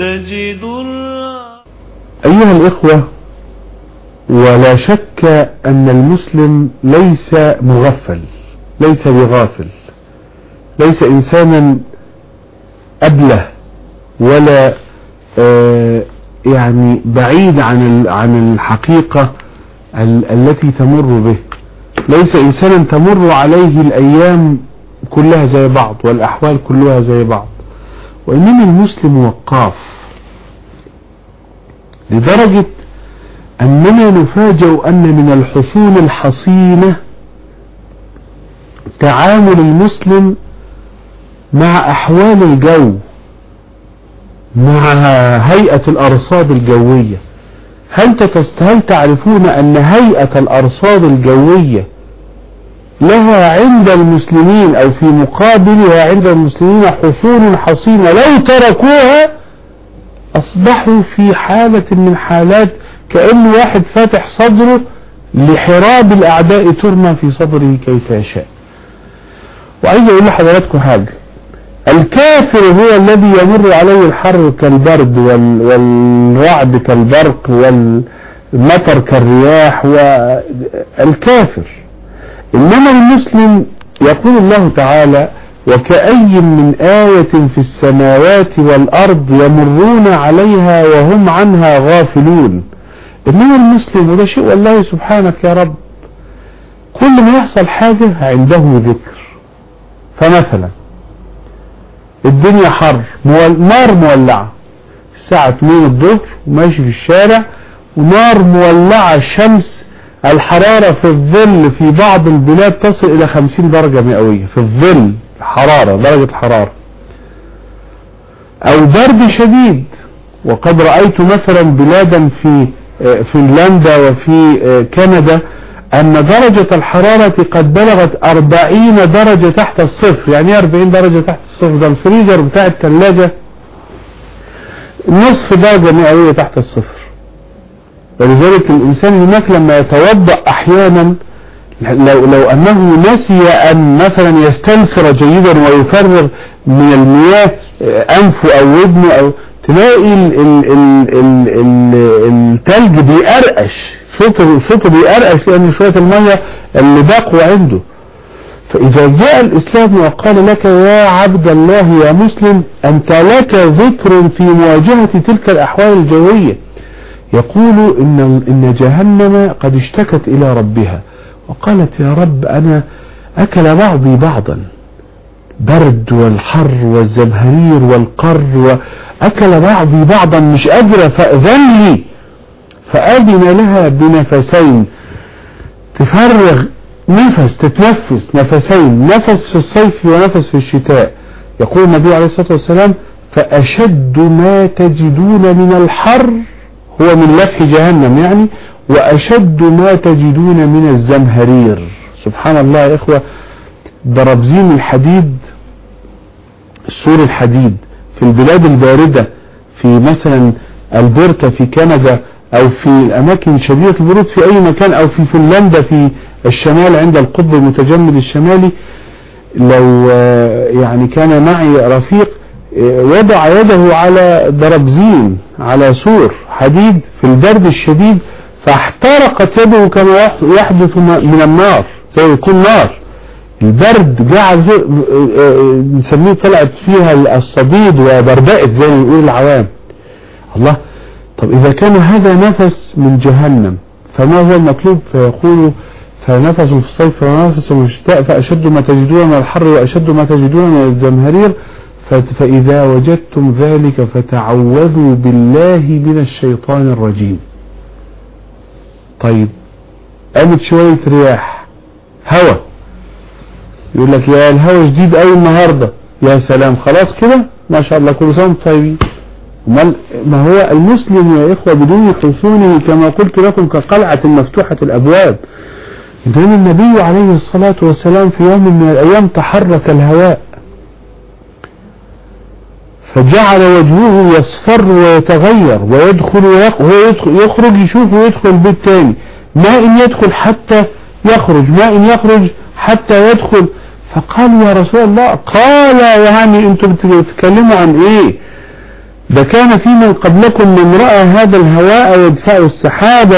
تجد أيها الإخوة ولا شك أن المسلم ليس مغفل ليس بغافل ليس إنسانا أبله ولا آه، يعني بعيد عن عن الحقيقة ال- التي تمر به. ليس إنسانا تمر عليه الأيام كلها زي بعض والأحوال كلها زي بعض. وإنما المسلم وقاف لدرجة أننا نفاجأ أن من الحصول الحصينة تعامل المسلم مع أحوال الجو مع هيئة الأرصاد الجوية هل. هل تعرفون أن هيئة الأرصاد الجوية لها عند المسلمين أو في مقابلها عند المسلمين حصول حصينة لو تركوها أصبحوا في حالة من حالات كأن واحد فاتح صدره لحراب الأعداء ترمى في صدره كيف يشاء وعايز أقول لحضراتكم حاجة. الكافر هو الذي يمر عليه الحر كالبرد وال... والرعد كالبرق والمطر كالرياح والكافر إنما المسلم يقول الله تعالى وكأي من آية في السماوات والأرض يمرون عليها وهم عنها غافلون. إنما المسلم وده شيء والله سبحانك يا رب. كل ما يحصل حاجة عنده ذكر. فمثلا الدنيا حر مول... نار مولعة. الساعة 2 الظهر وماشي في الشارع ونار مولعة الشمس الحرارة في الظل في بعض البلاد تصل إلى 50 درجة مئوية. في الظل حرارة درجة الحرارة. أو برد شديد. وقد رأيت مثلا بلادا في فنلندا وفي كندا أن درجة الحرارة قد بلغت 40 درجة تحت الصفر. يعني 40 درجة تحت الصفر؟ ده الفريزر بتاع الثلاجة نصف درجة مئوية تحت الصفر. ولذلك الإنسان هناك لما يتوضأ أحيانا لو, لو أنه نسي أن مثلا يستنفر جيدا ويفرغ من المياه أنفه أو ودنه أو تلاقي ال ال ال ال ال التلج بيقرقش صوته بيقرقش لأن شوية المية اللي باقوا عنده. فإذا جاء الإسلام وقال لك يا عبد الله يا مسلم أنت لك ذكر في مواجهة تلك الأحوال الجوية. يقول إن, إن جهنم قد اشتكت إلى ربها. وقالت يا رب أنا أكل بعضي بعضا. برد والحر والزمهرير والقر وأكل بعضي بعضا مش قادرة فأذن لي. فأذن لها بنفسين. تفرغ نفس تتنفس نفسين نفس في الصيف ونفس في الشتاء. يقول النبي عليه الصلاة والسلام فأشد ما تجدون من الحر هو من لفح جهنم يعني وأشد ما تجدون من الزمهرير. سبحان الله يا إخوة بربزين الحديد السور الحديد في البلاد الباردة في مثلا البرتا في كندا أو في الأماكن شديدة البرود في أي مكان أو في فنلندا في الشمال عند القطب المتجمد الشمالي لو يعني كان معي رفيق وضع يده على دربزين على سور حديد في البرد الشديد فاحترقت يده كما يحدث من النار زي يكون نار. البرد جعل نسميه طلعت فيها الصديد وبردأت زي ما يقول العوام. الله طب إذا كان هذا نفس من جهنم فما هو المطلوب؟ فيقول فنفس في الصيف ونفس في الشتاء فأشد ما تجدون من الحر وأشد ما تجدون من الزمهرير. فإذا وجدتم ذلك فتعوذوا بالله من الشيطان الرجيم. طيب قامت شوية رياح هوا. يقول لك يا الهوا شديد قوي النهاردة. يا سلام خلاص كده؟ ما شاء الله كل سنة طيبين ما هو المسلم يا إخوة بدون حصونه كما قلت لكم كقلعة مفتوحة الأبواب. دون النبي عليه الصلاة والسلام في يوم من الأيام تحرك الهواء. فجعل وجهه يصفر ويتغير ويدخل ويخرج يشوف ويدخل البيت تاني ما إن يدخل حتى يخرج ما إن يخرج حتى يدخل. فقال يا رسول الله قال يعني أنتم بتتكلموا عن إيه؟ ده كان في من قبلكم من رأى هذا الهواء يدفع السحاب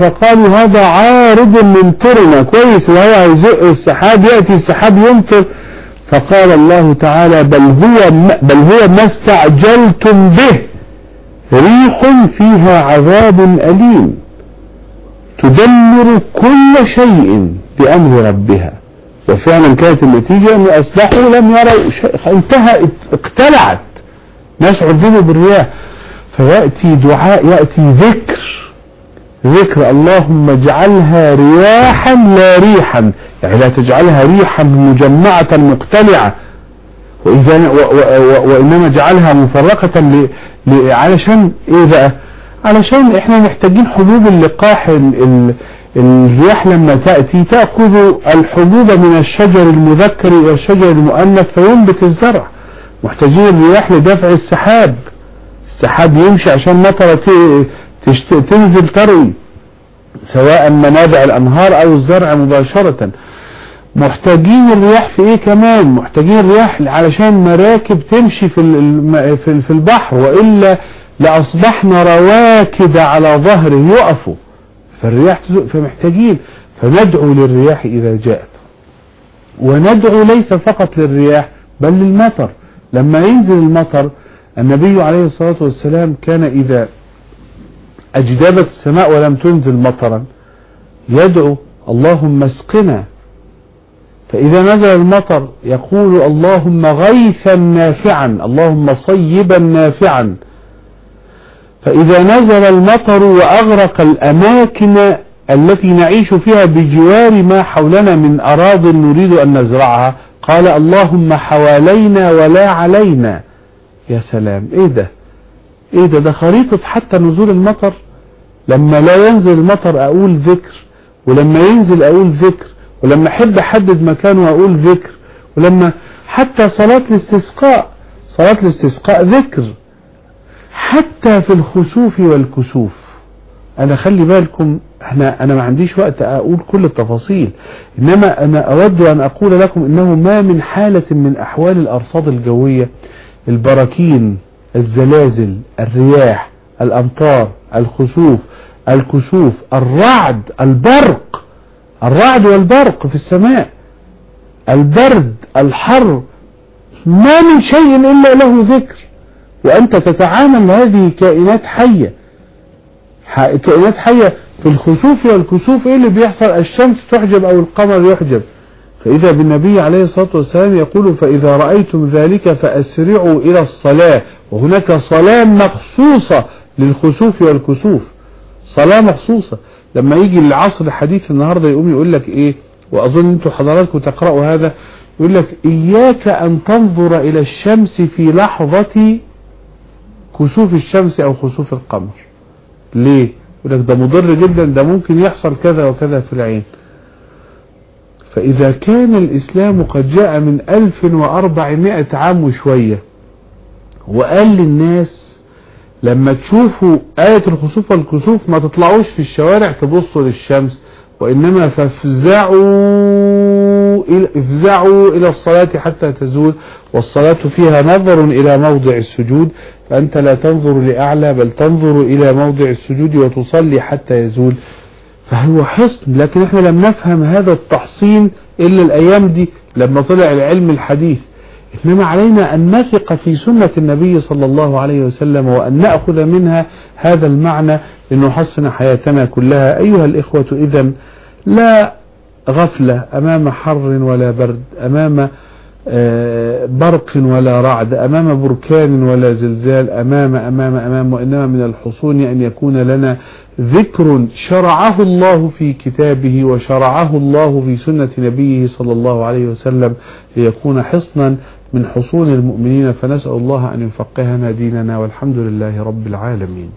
فقالوا هذا عارض ممطرنا كويس الهواء يزق السحاب يأتي السحاب يمطر فقال الله تعالى بل هو بل هو ما استعجلتم به. ريح فيها عذاب أليم. تدمر كل شيء بأمر ربها. وفعلا كانت النتيجة أن أصبحوا لم يروا شيء. انتهى اقتلعت ناس عذبوا بالرياح. فيأتي دعاء يأتي ذكر. ذكر اللهم اجعلها رياحا لا ريحا. يعني لا تجعلها ريحا مجمعة مقتلعة وإذا وإنما جعلها مفرقة ل... علشان إيه بقى؟ علشان إحنا محتاجين حبوب اللقاح ال... ال... الرياح لما تأتي تأخذ الحبوب من الشجر المذكر إلى الشجر المؤنث فينبت الزرع. محتاجين الرياح لدفع السحاب. السحاب يمشي عشان مطرة تشت... تنزل تروي سواء منابع الأنهار أو الزرع مباشرة. محتاجين الرياح في إيه كمان؟ محتاجين الرياح علشان مراكب تمشي في في البحر وإلا لأصبحنا رواكد على ظهره يقفوا. فالرياح تزق فمحتاجين. فندعو للرياح إذا جاءت. وندعو ليس فقط للرياح بل للمطر. لما ينزل المطر النبي عليه الصلاة والسلام كان إذا أجدبت السماء ولم تنزل مطرا. يدعو اللهم اسقنا. فإذا نزل المطر يقول اللهم غيثا نافعا اللهم صيبا نافعا. فإذا نزل المطر وأغرق الأماكن التي نعيش فيها بجوار ما حولنا من أراض نريد أن نزرعها قال اللهم حوالينا ولا علينا. يا سلام إيه ده؟ إيه ده؟ ده خريطة حتى نزول المطر. لما لا ينزل المطر أقول ذكر ولما ينزل أقول ذكر ولما أحب أحدد مكانه أقول ذكر ولما حتى صلاة الاستسقاء صلاة الاستسقاء ذكر. حتى في الخسوف والكسوف. أنا خلي بالكم إحنا أنا ما عنديش وقت أقول كل التفاصيل. إنما أنا أود أن أقول لكم إنه ما من حالة من أحوال الأرصاد الجوية البراكين. الزلازل الرياح الأمطار الخسوف الكسوف الرعد البرق. الرعد والبرق في السماء. البرد الحر. ما من شيء إلا له ذكر. وأنت تتعامل هذه كائنات حية. كائنات حية في الخسوف والكسوف إيه اللي بيحصل؟ الشمس تحجب أو القمر يحجب. فإذا بالنبي عليه الصلاة والسلام يقول فإذا رأيتم ذلك فأسرعوا إلى الصلاة. وهناك صلاة مخصوصة للخسوف والكسوف. صلاة مخصوصة. لما يجي العصر الحديث النهاردة يقوم يقول لك إيه؟ وأظن أنتوا حضراتكم تقرأوا هذا. يقول لك إياك أن تنظر إلى الشمس في لحظة كسوف الشمس أو خسوف القمر. ليه؟ يقول لك ده مضر جدا ده ممكن يحصل كذا وكذا في العين. فإذا كان الإسلام قد جاء من 1400 عام وشوية وقال للناس لما تشوفوا آية الخسوف والكسوف ما تطلعوش في الشوارع تبصوا للشمس وإنما فافزعوا افزعوا إلى الصلاة حتى تزول والصلاة فيها نظر إلى موضع السجود فأنت لا تنظر لأعلى بل تنظر إلى موضع السجود وتصلي حتى يزول. فهو حصن لكن إحنا لم نفهم هذا التحصين إلا الأيام دي لما طلع العلم الحديث. إنما علينا أن نثق في سنة النبي صلى الله عليه وسلم وأن نأخذ منها هذا المعنى لنحسن حياتنا كلها. أيها الإخوة إذا لا غفلة أمام حر ولا برد أمام برق ولا رعد أمام بركان ولا زلزال أمام أمام أمام وإنما من الحصون أن يكون لنا ذكر شرعه الله في كتابه وشرعه الله في سنة نبيه صلى الله عليه وسلم ليكون حصنا من حصون المؤمنين فنسأل الله أن يفقهنا ديننا والحمد لله رب العالمين.